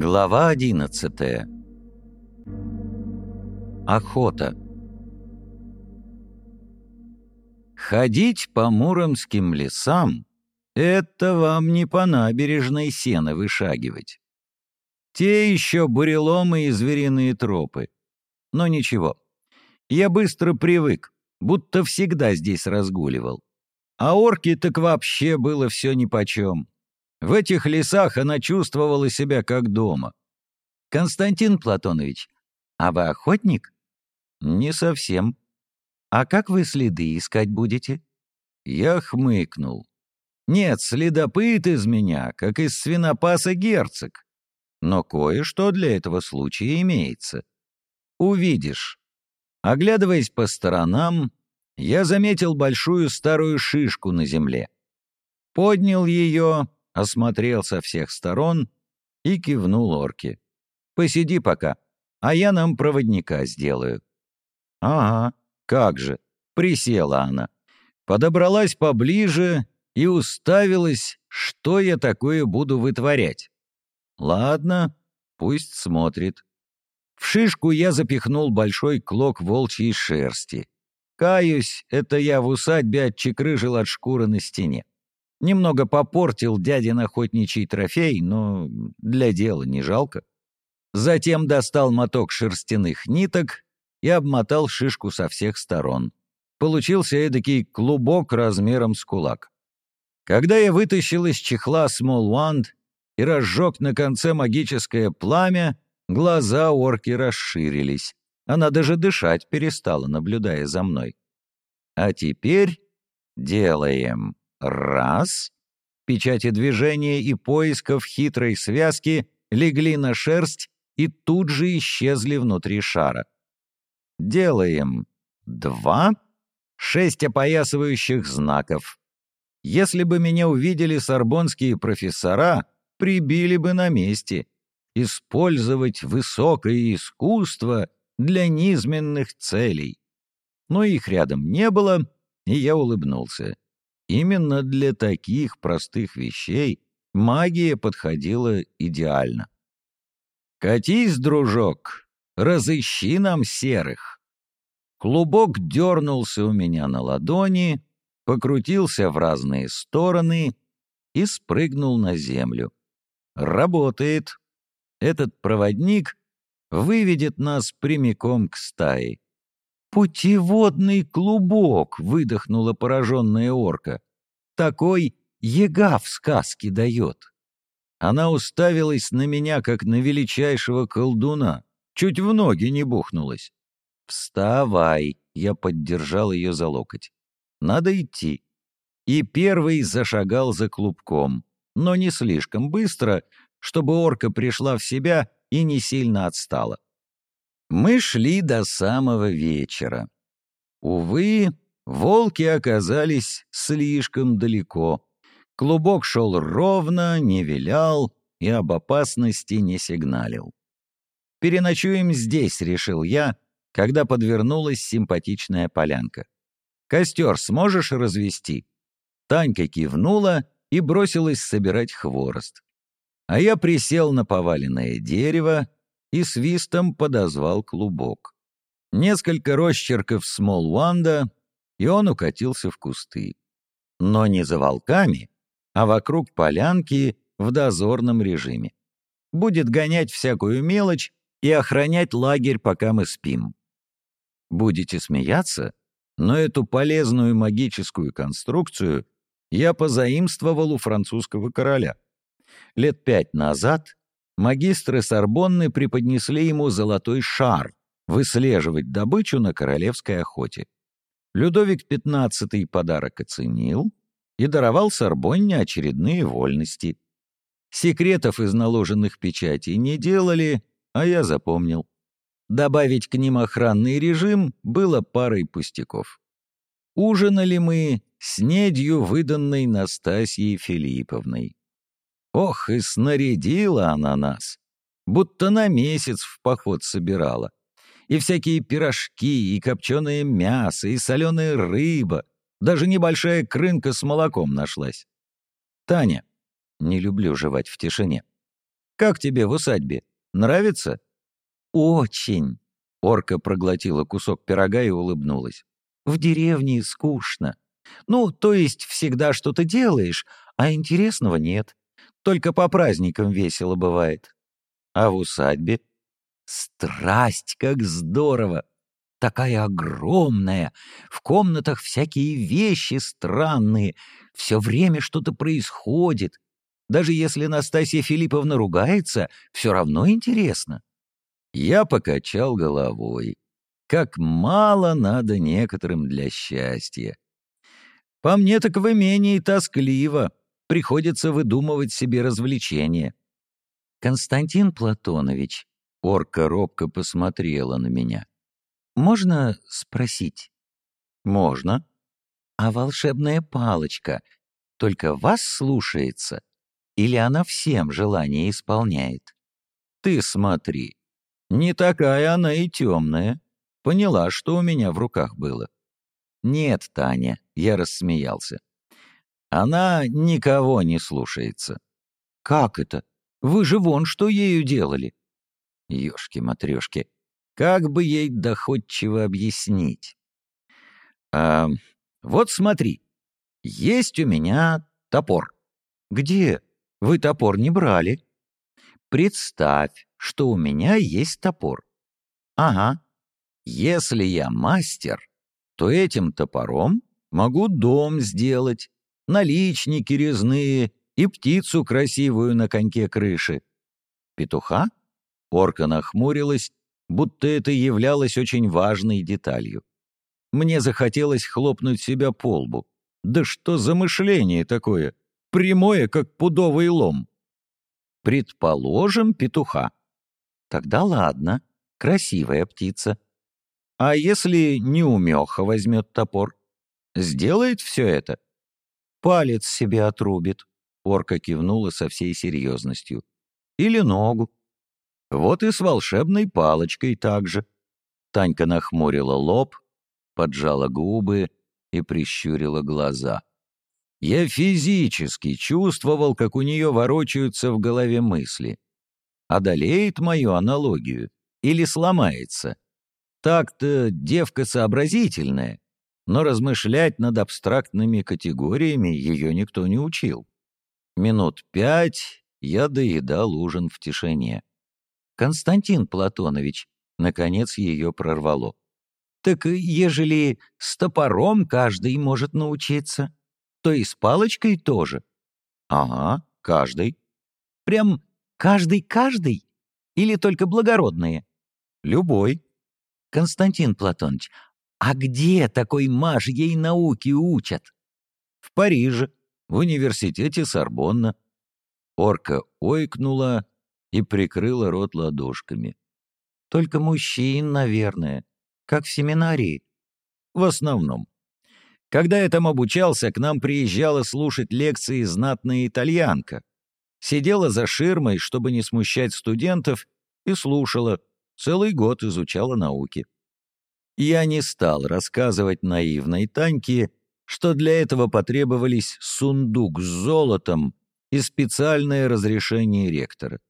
Глава одиннадцатая. Охота. Ходить по муромским лесам — это вам не по набережной сена вышагивать. Те еще буреломы и звериные тропы. Но ничего, я быстро привык, будто всегда здесь разгуливал. А орки так вообще было все нипочем. В этих лесах она чувствовала себя как дома. «Константин Платонович, а вы охотник?» «Не совсем». «А как вы следы искать будете?» Я хмыкнул. «Нет, следопыт из меня, как из свинопаса герцог. Но кое-что для этого случая имеется. Увидишь». Оглядываясь по сторонам, я заметил большую старую шишку на земле. Поднял ее, осмотрел со всех сторон и кивнул орке. «Посиди пока, а я нам проводника сделаю». «Ага, как же!» — присела она. Подобралась поближе и уставилась, что я такое буду вытворять. «Ладно, пусть смотрит». В шишку я запихнул большой клок волчьей шерсти. Каюсь, это я в усадьбе отчекрыжил от шкуры на стене. Немного попортил дядин охотничий трофей, но для дела не жалко. Затем достал моток шерстяных ниток и обмотал шишку со всех сторон. Получился эдакий клубок размером с кулак. Когда я вытащил из чехла Small Wand и разжег на конце магическое пламя, глаза орки расширились. Она даже дышать перестала, наблюдая за мной. А теперь делаем. Раз. Печати движения и поисков хитрой связки легли на шерсть и тут же исчезли внутри шара. Делаем. Два. Шесть опоясывающих знаков. Если бы меня увидели сорбонские профессора, прибили бы на месте. Использовать высокое искусство для низменных целей. Но их рядом не было, и я улыбнулся. Именно для таких простых вещей магия подходила идеально. «Катись, дружок, разыщи нам серых». Клубок дернулся у меня на ладони, покрутился в разные стороны и спрыгнул на землю. Работает. Этот проводник выведет нас прямиком к стае. «Путеводный клубок!» — выдохнула пораженная орка. «Такой ега в сказке дает». Она уставилась на меня, как на величайшего колдуна. Чуть в ноги не бухнулась. «Вставай!» — я поддержал ее за локоть. «Надо идти». И первый зашагал за клубком, но не слишком быстро, чтобы орка пришла в себя и не сильно отстала. Мы шли до самого вечера. Увы, волки оказались слишком далеко. Клубок шел ровно, не вилял и об опасности не сигналил. «Переночуем здесь», — решил я, когда подвернулась симпатичная полянка. «Костер сможешь развести?» Танька кивнула и бросилась собирать хворост. А я присел на поваленное дерево, и свистом подозвал клубок. Несколько росчерков смолванда, и он укатился в кусты. Но не за волками, а вокруг полянки в дозорном режиме. Будет гонять всякую мелочь и охранять лагерь, пока мы спим. Будете смеяться, но эту полезную магическую конструкцию я позаимствовал у французского короля. Лет пять назад магистры Сорбонны преподнесли ему золотой шар выслеживать добычу на королевской охоте. Людовик XV подарок оценил и даровал Сорбонне очередные вольности. Секретов из наложенных печатей не делали, а я запомнил. Добавить к ним охранный режим было парой пустяков. Ужинали мы с недью, выданной Настасьей Филипповной. Ох, и снарядила она нас, будто на месяц в поход собирала. И всякие пирожки, и копченое мясо, и соленая рыба, даже небольшая крынка с молоком нашлась. Таня, не люблю жевать в тишине. Как тебе в усадьбе? Нравится?» «Очень!» — орка проглотила кусок пирога и улыбнулась. «В деревне скучно. Ну, то есть всегда что-то делаешь, а интересного нет. Только по праздникам весело бывает. А в усадьбе? Страсть, как здорово! Такая огромная, в комнатах всякие вещи странные, все время что-то происходит. Даже если Настасья Филипповна ругается, все равно интересно. Я покачал головой. Как мало надо некоторым для счастья. По мне так в имении тоскливо. Приходится выдумывать себе развлечения. Константин Платонович, орка робко посмотрела на меня. Можно спросить? Можно. А волшебная палочка только вас слушается? Или она всем желания исполняет? Ты смотри. Не такая она и темная. Поняла, что у меня в руках было. «Нет, Таня», — я рассмеялся. «Она никого не слушается». «Как это? Вы же вон что ею делали?» Ёшки-матрёшки, как бы ей доходчиво объяснить? А, вот смотри, есть у меня топор. Где? Вы топор не брали? Представь, что у меня есть топор. Ага. Если я мастер, то этим топором могу дом сделать, наличники резные и птицу красивую на коньке крыши. Петуха? Орка нахмурилась, будто это являлось очень важной деталью. Мне захотелось хлопнуть себя по лбу. Да что за мышление такое? Прямое, как пудовый лом. Предположим, петуха. Тогда ладно, красивая птица. А если неумеха возьмет топор? Сделает все это? Палец себе отрубит. Орка кивнула со всей серьезностью. Или ногу. Вот и с волшебной палочкой так же. Танька нахмурила лоб, поджала губы и прищурила глаза. Я физически чувствовал, как у нее ворочаются в голове мысли. Одолеет мою аналогию или сломается? Так-то девка сообразительная, но размышлять над абстрактными категориями ее никто не учил. Минут пять я доедал ужин в тишине. «Константин Платонович», — наконец ее прорвало. «Так ежели с топором каждый может научиться, то и с палочкой тоже». «Ага, каждый». «Прям каждый-каждый? Или только благородные?» «Любой». «Константин Платонович, а где такой ей науки учат?» «В Париже, в университете Сорбонна». Орка ойкнула и прикрыла рот ладошками. «Только мужчин, наверное, как в семинарии». «В основном. Когда я там обучался, к нам приезжала слушать лекции знатная итальянка. Сидела за ширмой, чтобы не смущать студентов, и слушала, Целый год изучала науки. Я не стал рассказывать наивной Таньке, что для этого потребовались сундук с золотом и специальное разрешение ректора.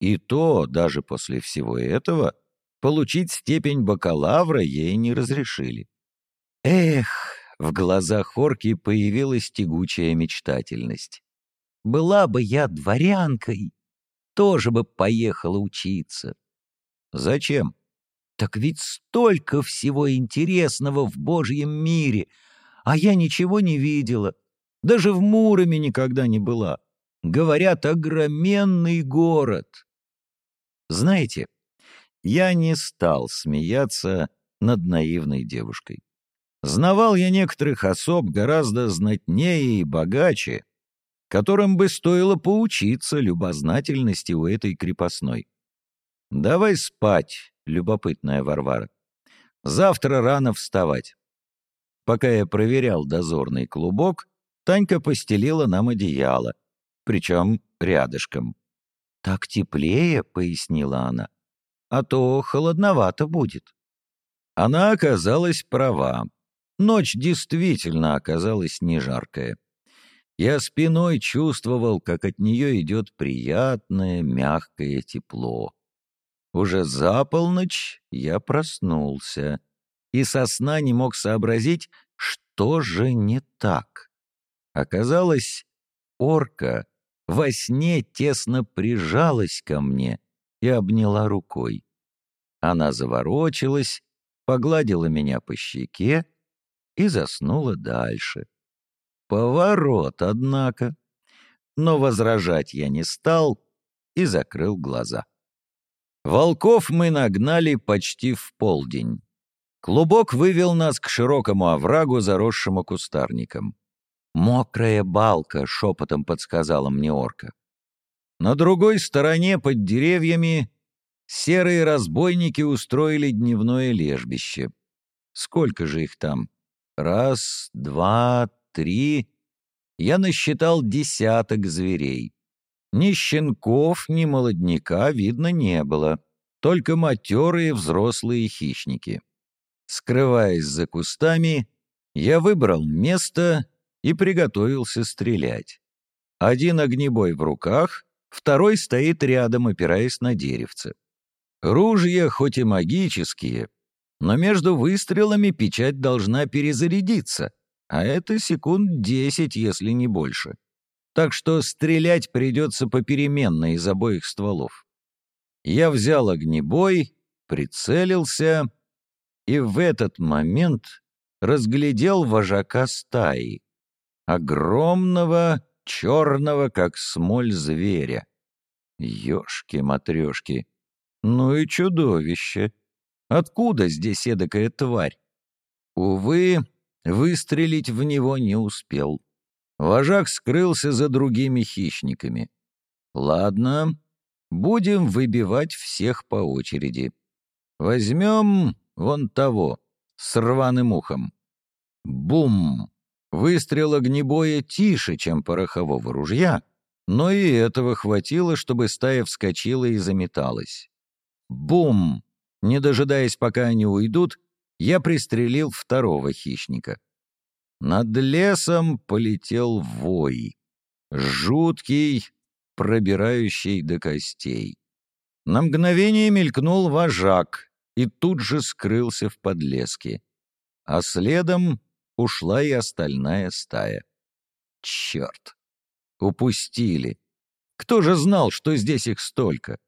И то, даже после всего этого, получить степень бакалавра ей не разрешили. Эх, в глазах Хорки появилась тягучая мечтательность. Была бы я дворянкой, тоже бы поехала учиться. Зачем? Так ведь столько всего интересного в Божьем мире, а я ничего не видела. Даже в Муроме никогда не была. Говорят, огроменный город. Знаете, я не стал смеяться над наивной девушкой. Знавал я некоторых особ гораздо знатнее и богаче, которым бы стоило поучиться любознательности у этой крепостной. «Давай спать, любопытная Варвара. Завтра рано вставать». Пока я проверял дозорный клубок, Танька постелила нам одеяло, причем рядышком. «Так теплее», — пояснила она, — «а то холодновато будет». Она оказалась права. Ночь действительно оказалась не жаркая. Я спиной чувствовал, как от нее идет приятное, мягкое тепло. Уже за полночь я проснулся и со сна не мог сообразить, что же не так. Оказалось, орка во сне тесно прижалась ко мне и обняла рукой. Она заворочилась, погладила меня по щеке и заснула дальше. Поворот, однако. Но возражать я не стал и закрыл глаза. Волков мы нагнали почти в полдень. Клубок вывел нас к широкому оврагу, заросшему кустарником. «Мокрая балка», — шепотом подсказала мне орка. На другой стороне, под деревьями, серые разбойники устроили дневное лежбище. Сколько же их там? Раз, два, три. Я насчитал десяток зверей. Ни щенков, ни молодняка видно не было, только матерые взрослые хищники. Скрываясь за кустами, я выбрал место и приготовился стрелять. Один огнебой в руках, второй стоит рядом, опираясь на деревце. Ружья хоть и магические, но между выстрелами печать должна перезарядиться, а это секунд десять, если не больше. Так что стрелять придется попеременно из обоих стволов. Я взял огнебой, прицелился и в этот момент разглядел вожака стаи огромного, черного, как смоль зверя. Ёшки-матрёшки, ну и чудовище! Откуда здесь эдакая тварь? Увы, выстрелить в него не успел. Вожак скрылся за другими хищниками. Ладно, будем выбивать всех по очереди. Возьмем вон того, с рваным ухом. Бум! Выстрел огнебоя тише, чем порохового ружья, но и этого хватило, чтобы стая вскочила и заметалась. Бум! Не дожидаясь, пока они уйдут, я пристрелил второго хищника. Над лесом полетел вой. Жуткий, пробирающий до костей. На мгновение мелькнул вожак и тут же скрылся в подлеске. А следом ушла и остальная стая. Черт! Упустили. Кто же знал, что здесь их столько?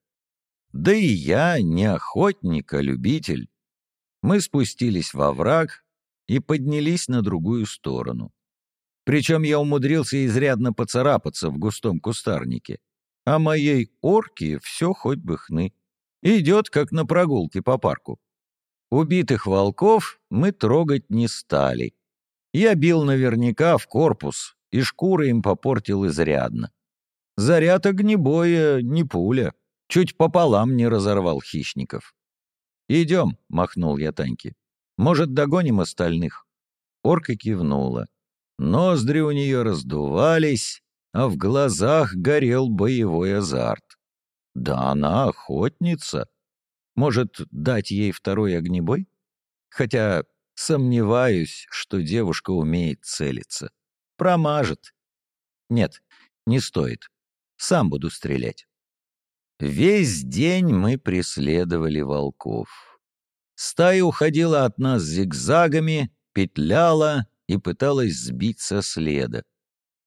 Да и я не охотник, а любитель. Мы спустились во враг и поднялись на другую сторону. Причем я умудрился изрядно поцарапаться в густом кустарнике. А моей орке все хоть бы хны. Идет, как на прогулке по парку. Убитых волков мы трогать не стали. Я бил наверняка в корпус, и шкуры им попортил изрядно. Заряд огнебоя не пуля, чуть пополам не разорвал хищников. «Идем», — махнул я Таньке. «Может, догоним остальных?» Орка кивнула. Ноздри у нее раздувались, а в глазах горел боевой азарт. «Да она охотница. Может, дать ей второй огнебой? Хотя Сомневаюсь, что девушка умеет целиться. Промажет. Нет, не стоит. Сам буду стрелять. Весь день мы преследовали волков. Стая уходила от нас зигзагами, петляла и пыталась сбить со следа.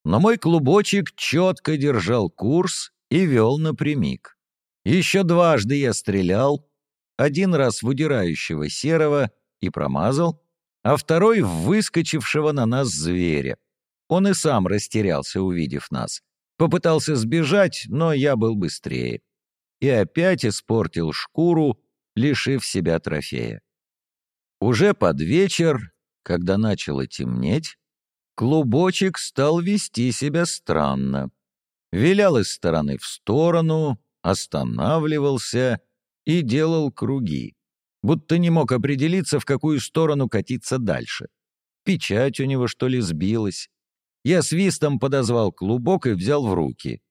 Но мой клубочек четко держал курс и вел напрямик. Еще дважды я стрелял, один раз в удирающего серого и промазал, а второй — в выскочившего на нас зверя. Он и сам растерялся, увидев нас. Попытался сбежать, но я был быстрее. И опять испортил шкуру, лишив себя трофея. Уже под вечер, когда начало темнеть, клубочек стал вести себя странно. Вилял из стороны в сторону, останавливался и делал круги будто не мог определиться, в какую сторону катиться дальше. Печать у него, что ли, сбилась. Я свистом подозвал клубок и взял в руки.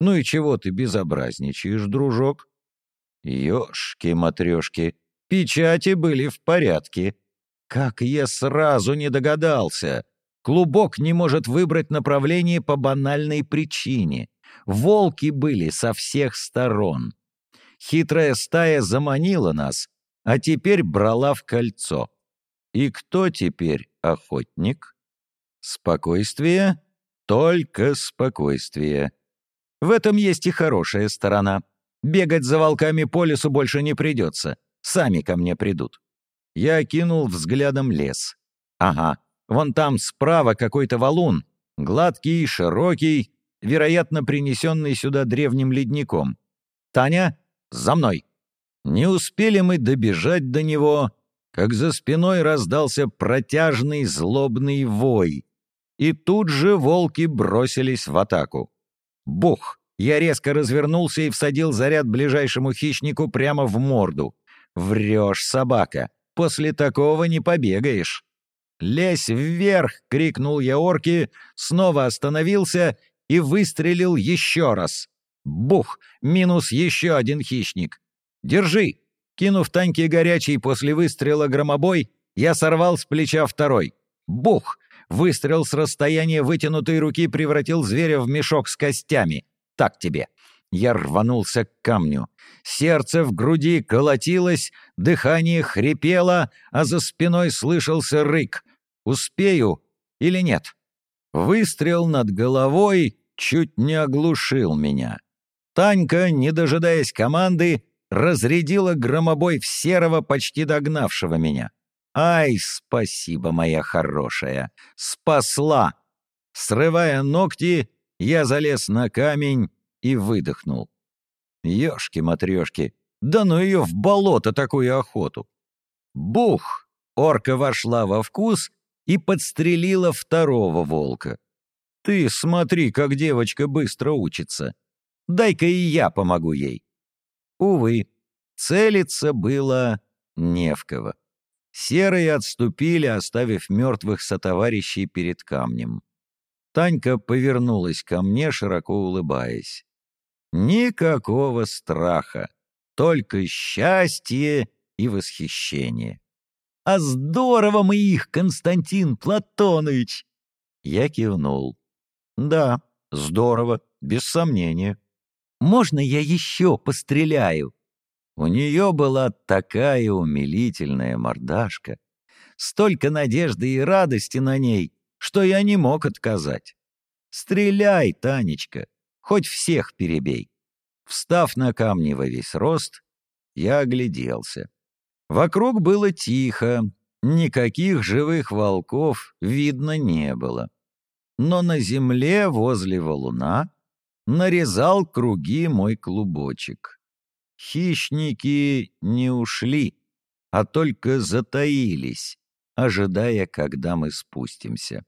«Ну и чего ты безобразничаешь, дружок?» Ёшки-матрёшки, печати были в порядке. Как я сразу не догадался! Клубок не может выбрать направление по банальной причине. Волки были со всех сторон. Хитрая стая заманила нас, а теперь брала в кольцо. И кто теперь охотник? Спокойствие? Только спокойствие. В этом есть и хорошая сторона. Бегать за волками по лесу больше не придется. Сами ко мне придут. Я кинул взглядом лес. Ага, вон там справа какой-то валун. Гладкий, широкий, вероятно, принесенный сюда древним ледником. «Таня, за мной!» Не успели мы добежать до него, как за спиной раздался протяжный злобный вой. И тут же волки бросились в атаку. Бух! Я резко развернулся и всадил заряд ближайшему хищнику прямо в морду. «Врешь, собака! После такого не побегаешь!» «Лезь вверх!» — крикнул я орки, снова остановился и выстрелил еще раз. Бух! Минус еще один хищник. «Держи!» Кинув Таньке горячий после выстрела громобой, я сорвал с плеча второй. Бух! Выстрел с расстояния вытянутой руки превратил зверя в мешок с костями. Так тебе. Я рванулся к камню. Сердце в груди колотилось, дыхание хрипело, а за спиной слышался рык. Успею или нет? Выстрел над головой чуть не оглушил меня. Танька, не дожидаясь команды, разрядила громобой в серого, почти догнавшего меня. «Ай, спасибо, моя хорошая! Спасла!» Срывая ногти, я залез на камень и выдохнул. Ёшки-матрёшки, да ну ее в болото такую охоту! Бух! Орка вошла во вкус и подстрелила второго волка. Ты смотри, как девочка быстро учится. Дай-ка и я помогу ей. Увы, целиться было не в кого. Серые отступили, оставив мертвых сотоварищей перед камнем. Танька повернулась ко мне, широко улыбаясь. Никакого страха, только счастье и восхищение. «А здорово мы их, Константин Платонович!» Я кивнул. «Да, здорово, без сомнения. Можно я еще постреляю?» У нее была такая умилительная мордашка, столько надежды и радости на ней, что я не мог отказать. «Стреляй, Танечка, хоть всех перебей». Встав на камни во весь рост, я огляделся. Вокруг было тихо, никаких живых волков видно не было. Но на земле возле валуна нарезал круги мой клубочек. Хищники не ушли, а только затаились, ожидая, когда мы спустимся.